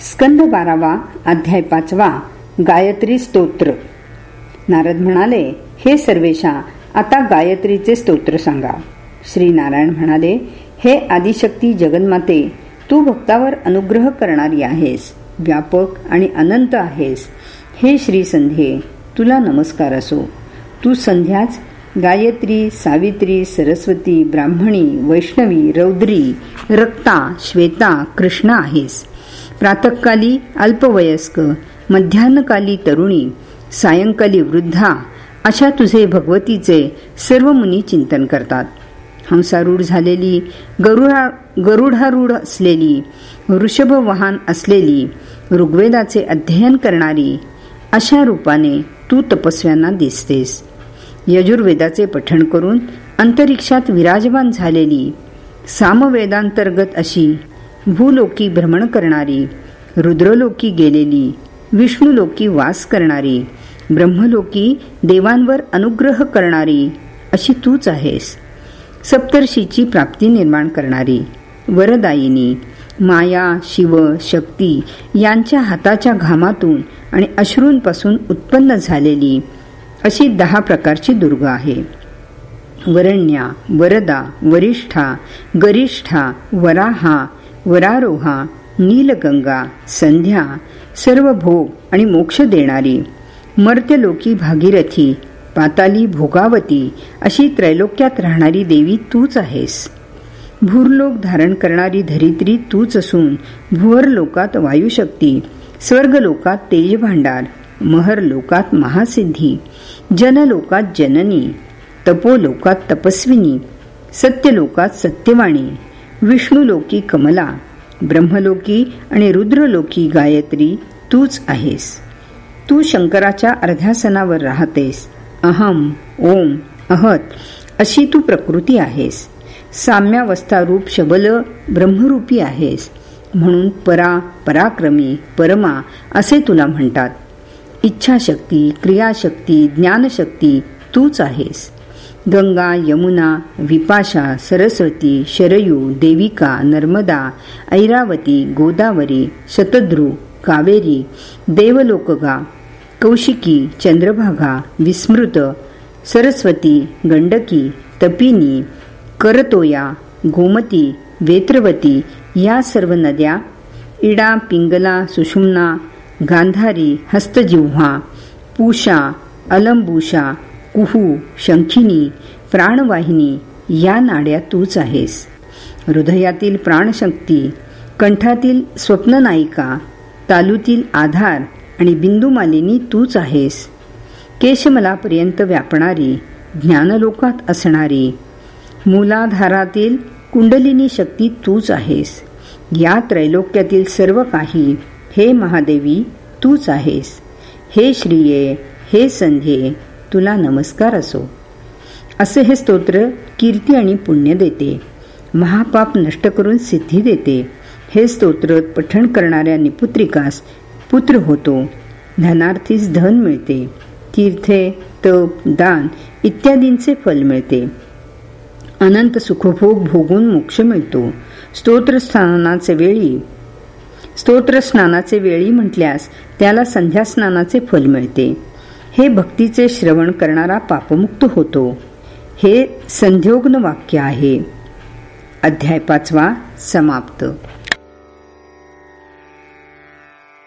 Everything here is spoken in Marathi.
स्कंद बारावा अध्याय पाचवा गायत्री स्तोत्र. नारद म्हणाले हे सर्वेशा आता गायत्रीचे स्तोत्र सांगा. श्री नारायण म्हणाले हे आदिशक्ती जगन्माते तू भक्तावर अनुग्रह करणारी आहेस व्यापक आणि अनंत आहेस. हे श्री संध्ये तुला नमस्कार असो. तू संध्याच गायत्री सावित्री सरस्वती ब्राह्मणी वैष्णवी रौद्री रक्ता श्वेता कृष्ण आहेस. प्रातकाली अल्पवयस्क मध्यान्हकाली तरुणी सायंकाली वृद्धा अशा तुझे भगवतीचे सर्व मुनी चिंतन करतात. हंसारूढ झालेली गरुडा गरुडारूढ असलेली वृषभ वाहन असलेली ऋग्वेदाचे अध्ययन करणारी अशा रूपाने तू तपस्व्यांना दिसतेस. यजुर्वेदाचे पठण करून अंतरिक्षात विराजमान झालेली सामवेदांतर्गत अशी भूलोकी भ्रमण करणारी रुद्रलोकी गेलेली विष्णुलोकी वास करणारी ब्रह्मलोकी देवांवर अनुग्रह करणारी अशी तूच आहेस. सप्तर्षीची प्राप्ती निर्माण करणारी वरदायिनी माया शिव शक्ती यांच्या हाताच्या घामातून आणि अश्रूंपासून उत्पन्न झालेली अशी दहा प्रकारची दुर्ग आहे. वरण्या वरदा वरिष्ठा गरिष्ठा वराहा वरारोहा नीलगंगा संध्या सर्व भोग आणि मोक्ष देणारी मर्त्यलोकी भागीरथी पाताली भोगावती अशी त्रैलोक्यात राहणारी देवी तूच आहेस. भूरलोक धारण करणारी धरित्री तूच असून भुवर लोकात वायुशक्ती स्वर्गलोकात तेज भांडार महर लोकात महासिद्धी जनलोकात जननी तपोलोकात तपस्विनी सत्यलोकात सत्यवाणी विष्णुलोकी कमला ब्रह्मलोकी आणि रुद्रलोकी गायत्री तूच आहेस. तू शंकराच्या अर्ध्यासनावर राहतेस. अहम ओम अहत अशी तू प्रकृती आहेस. साम्यावस्था रूप शबल ब्रह्मरूपी आहेस. म्हणून परा पराक्रमी परमा असे तुला म्हणतात. इच्छाशक्ती क्रियाशक्ती ज्ञानशक्ती तूच आहेस. गंगा यमुना विपाशा सरस्वती शरयू देविका नर्मदा ऐरावती गोदावरी शतद्रू कावेरी देवलोकगा कौशिकी चंद्रभागा विस्मृत सरस्वती गंडकी तपिनी करतोया गोमती वेत्रवती या सर्व नद्या इडा पिंगला सुषुम्ना गांधारी हस्तजिव्हा पूषा अलंबुषा कुहू शंखिनी प्राणवाहिनी या नाड्या तूच आहेस. हृदयातील प्राणशक्ती कंठातील स्वप्ननायिका तालुतील आधार आणि बिंदुमालिनी तूच आहेस. केशमलापर्यंत व्यापणारी ज्ञानलोकात असणारी मूलाधारातील कुंडलिनी शक्ती तूच आहेस. या त्रैलोक्यातील सर्व काही हे महादेवी तूच आहेस. हे श्रीये हे संध्ये तुला नमस्कार असो. असे हे स्तोत्र कीर्ती आणि पुण्य देते. महापाप नष्ट करून सिद्धी देते. हे स्तोत्र पठण करणाऱ्या निपुत्रिकास पुत्र होतो. धनार्थीस धन मिळते. तीर्थे तप दान इत्यादींचे फल मिळते. अनंत सुखभोग भोगून मोक्ष मिळतो. स्तोत्रस्नानाचे वेळी. स्तोत्र स्नानाचे वेळी म्हटल्यास त्याला संध्या स्नानाचे फल मिळते. हे भक्तीचे श्रवण करणारा पापमुक्त होतो. हे संध्योग्न वाक्य आहे. अध्याय पाचवा समाप्त.